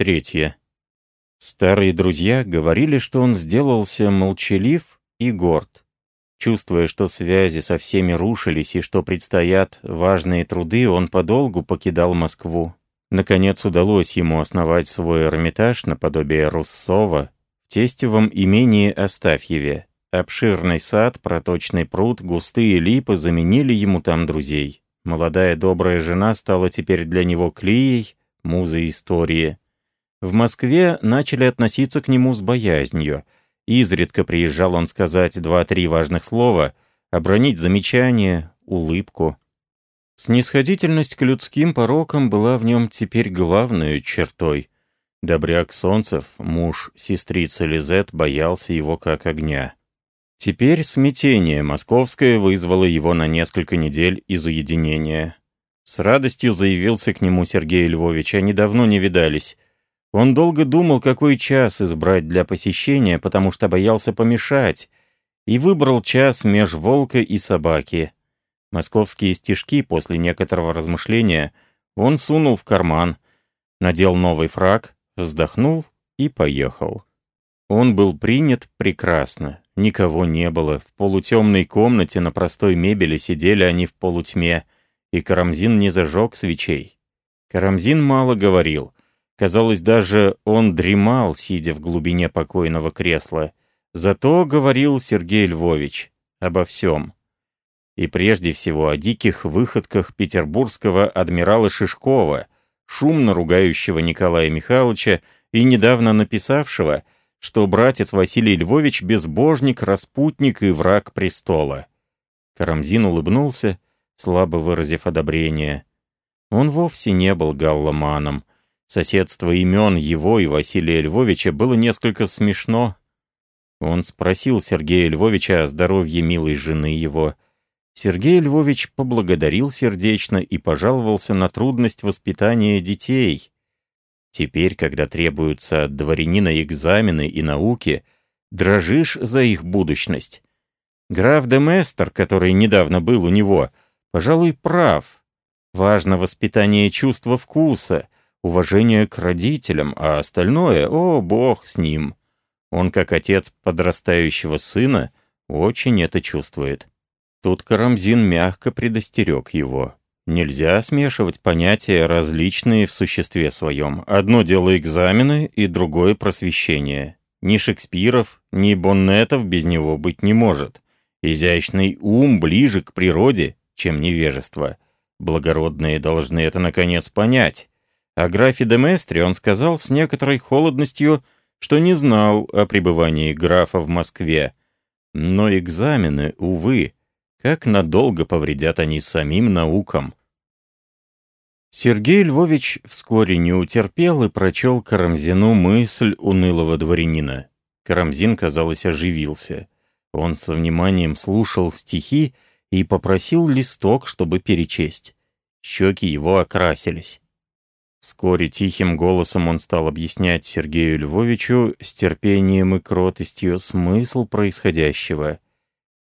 Третье. Старые друзья говорили, что он сделался молчалив и горд. Чувствуя, что связи со всеми рушились и что предстоят важные труды, он подолгу покидал Москву. Наконец удалось ему основать свой Эрмитаж наподобие Руссова в тестевом имении Остафьеве. Обширный сад, проточный пруд, густые липы заменили ему там друзей. Молодая добрая жена стала теперь для него Клией, музой истории. В Москве начали относиться к нему с боязнью. Изредка приезжал он сказать два-три важных слова, обронить замечание, улыбку. Снисходительность к людским порокам была в нем теперь главной чертой. Добряк Солнцев, муж сестрицы Лизет, боялся его как огня. Теперь смятение московское вызвало его на несколько недель из уединения. С радостью заявился к нему Сергей Львович, они давно не видались. Он долго думал, какой час избрать для посещения, потому что боялся помешать, и выбрал час меж волка и собаки. Московские стишки после некоторого размышления он сунул в карман, надел новый фраг, вздохнул и поехал. Он был принят прекрасно. Никого не было. В полутемной комнате на простой мебели сидели они в полутьме, и Карамзин не зажег свечей. Карамзин мало говорил. Казалось, даже он дремал, сидя в глубине покойного кресла. Зато говорил Сергей Львович обо всем. И прежде всего о диких выходках петербургского адмирала Шишкова, шумно ругающего Николая Михайловича и недавно написавшего — что братец Василий Львович — безбожник, распутник и враг престола. Карамзин улыбнулся, слабо выразив одобрение. Он вовсе не был галломаном. Соседство имен его и Василия Львовича было несколько смешно. Он спросил Сергея Львовича о здоровье милой жены его. Сергей Львович поблагодарил сердечно и пожаловался на трудность воспитания детей. Теперь, когда требуются от дворянина экзамены и науки, дрожишь за их будущность. Граф де Местер, который недавно был у него, пожалуй, прав. Важно воспитание чувства вкуса, уважение к родителям, а остальное, о, бог с ним. Он, как отец подрастающего сына, очень это чувствует. Тут Карамзин мягко предостерег его. Нельзя смешивать понятия, различные в существе своем. Одно дело экзамены, и другое просвещение. Ни Шекспиров, ни Боннетов без него быть не может. Изящный ум ближе к природе, чем невежество. Благородные должны это, наконец, понять. О графе де Местре он сказал с некоторой холодностью, что не знал о пребывании графа в Москве. Но экзамены, увы, как надолго повредят они самим наукам. Сергей Львович вскоре не утерпел и прочел Карамзину мысль унылого дворянина. Карамзин, казалось, оживился. Он со вниманием слушал стихи и попросил листок, чтобы перечесть. Щеки его окрасились. Вскоре тихим голосом он стал объяснять Сергею Львовичу с терпением и кротостью смысл происходящего.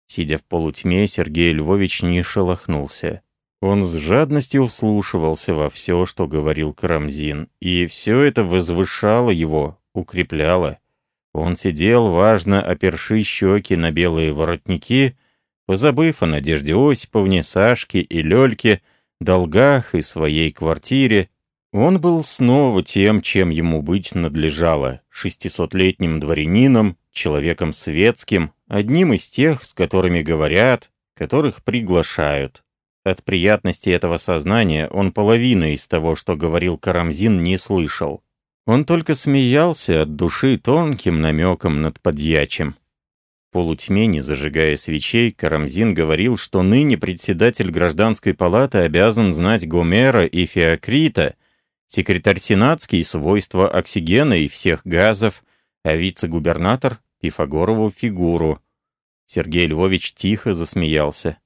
Сидя в полутьме, Сергей Львович не шелохнулся. Он с жадностью вслушивался во все, что говорил Карамзин, и все это возвышало его, укрепляло. Он сидел, важно оперши щеки на белые воротники, позабыв о Надежде Осиповне, Сашке и Лёльке, долгах и своей квартире. Он был снова тем, чем ему быть надлежало, шестисотлетним дворянином, человеком светским, одним из тех, с которыми говорят, которых приглашают. От приятности этого сознания он половины из того, что говорил Карамзин, не слышал. Он только смеялся от души тонким намеком над подьячим. В полутьме, не зажигая свечей, Карамзин говорил, что ныне председатель гражданской палаты обязан знать Гомера и Феокрита, секретарь сенатский — свойства оксигена и всех газов, а вице-губернатор — Пифагорову фигуру. Сергей Львович тихо засмеялся.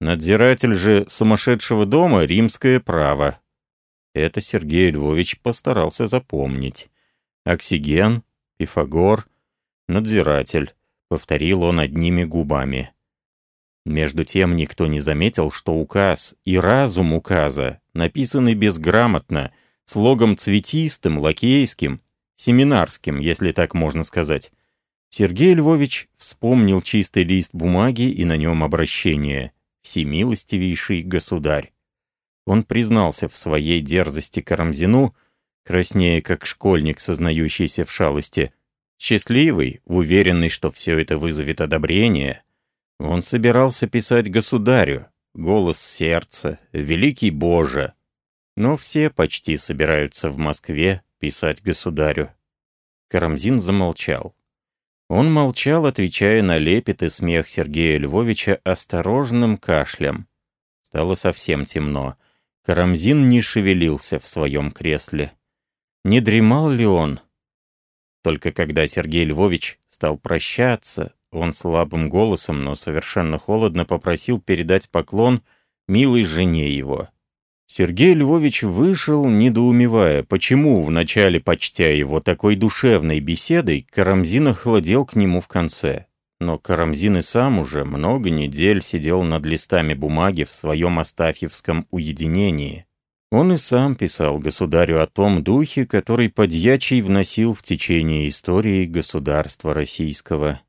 Надзиратель же сумасшедшего дома — римское право. Это Сергей Львович постарался запомнить. Оксиген, Пифагор, надзиратель, повторил он одними губами. Между тем никто не заметил, что указ и разум указа написаны безграмотно, слогом цветистым, лакейским, семинарским, если так можно сказать. Сергей Львович вспомнил чистый лист бумаги и на нем обращение «Всемилостивейший государь». Он признался в своей дерзости Карамзину, краснее как школьник, сознающийся в шалости. Счастливый, уверенный, что все это вызовет одобрение, он собирался писать государю, голос сердца, великий Боже. Но все почти собираются в Москве писать государю. Карамзин замолчал. Он молчал, отвечая на лепет и смех Сергея Львовича осторожным кашлем. Стало совсем темно. Карамзин не шевелился в своем кресле. Не дремал ли он? Только когда Сергей Львович стал прощаться, он слабым голосом, но совершенно холодно попросил передать поклон милой жене его. Сергей Львович вышел, недоумевая, почему, вначале почтя его такой душевной беседой, Карамзин охладел к нему в конце. Но Карамзин и сам уже много недель сидел над листами бумаги в своем астафьевском уединении. Он и сам писал государю о том духе, который подьячий вносил в течение истории государства российского.